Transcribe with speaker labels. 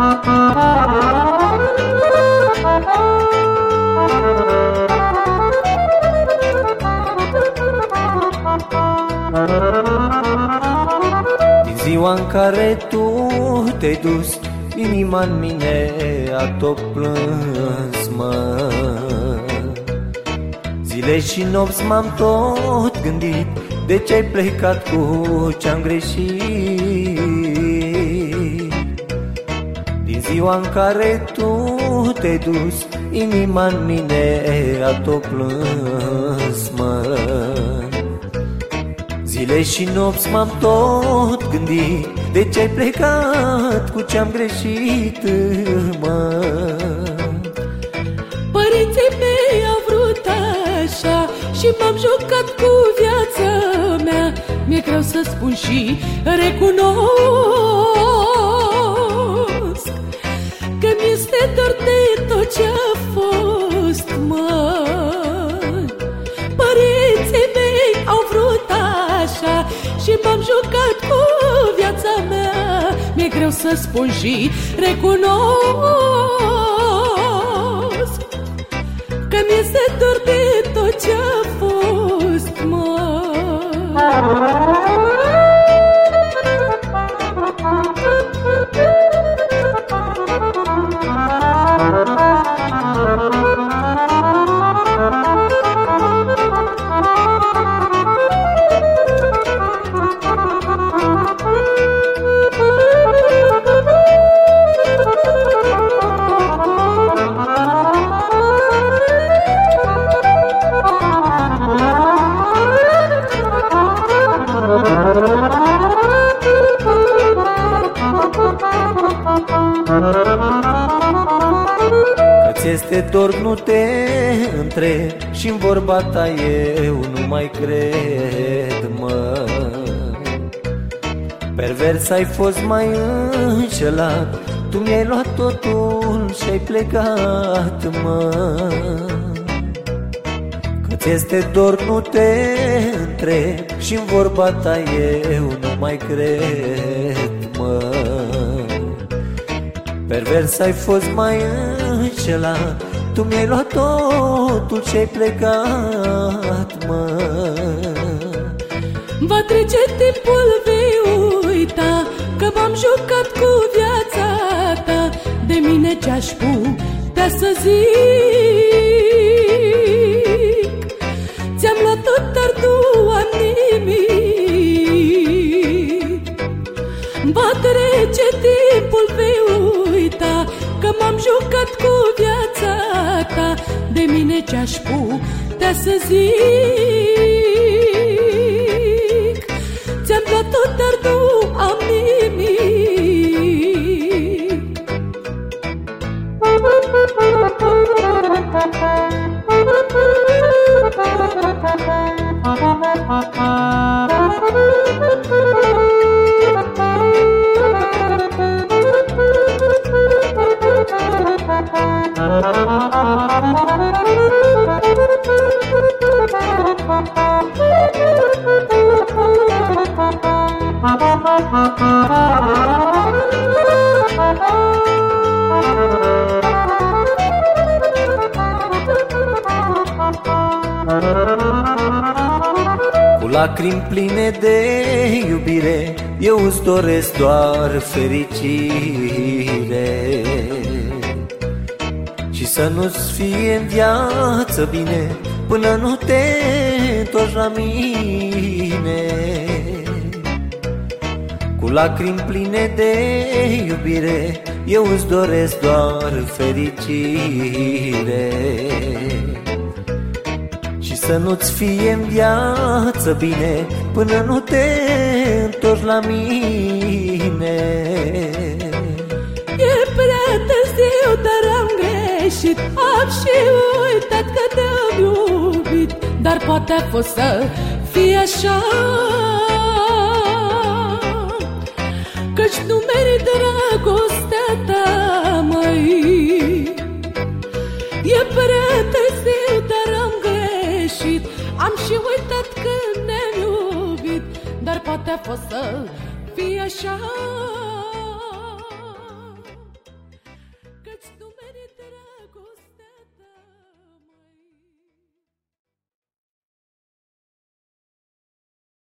Speaker 1: Din ziua în care tu te-ai dus Inima în mine a tot plâns, mă. Zile și nopți m-am tot gândit De ce-ai plecat cu ce-am greșit. Din ziua în care tu te-ai dus Inima în mine a tot plâns, mă Zile și nopți m-am tot gândit. De ce-ai plecat, cu ce-am greșit, mă.
Speaker 2: Părinții mei au vrut așa Și m-am jucat cu viața mea. Mi-e greu să spun și recunosc așa Și m-am jucat cu viața mea Mi-e greu să spun și recunosc Că mi-este dor de tot ce-a fost, mă
Speaker 1: este dor, nu te întreb și în vorba ta eu nu mai cred, mă. Pervers ai fost mai înșelat Tu mi-ai luat totul și-ai plecat, mă. Că-ți este dor, nu te întreb și în vorba ta eu nu mai cred, mă. Pervers ai fost mai înșelat Tu mi-ai luat totul și-ai plecat, mă.
Speaker 2: Va trece timpul, vei uita Că m-am jucat cu viața ta. De mine ce-aș putea să zic? Ți-am luat tot, dar nu ta De mine ce-aș putea să zic
Speaker 1: lacrimi pline de iubire Eu îți doresc doar fericire. Și să nu-ți fie în viață bine Până nu te întorci la mine. Cu lacrimi pline de iubire Eu îți doresc doar fericire. și să nu-ți fie în viață bine Până nu te întorci la mine.
Speaker 2: E prea târziu, dar am greșit. Am și uitat că te-am Dar poate a fost să fie așa. Căci nu merit dragostea ta, măi. E prea uitat când ne-am iubit Dar poate a fost să fie așa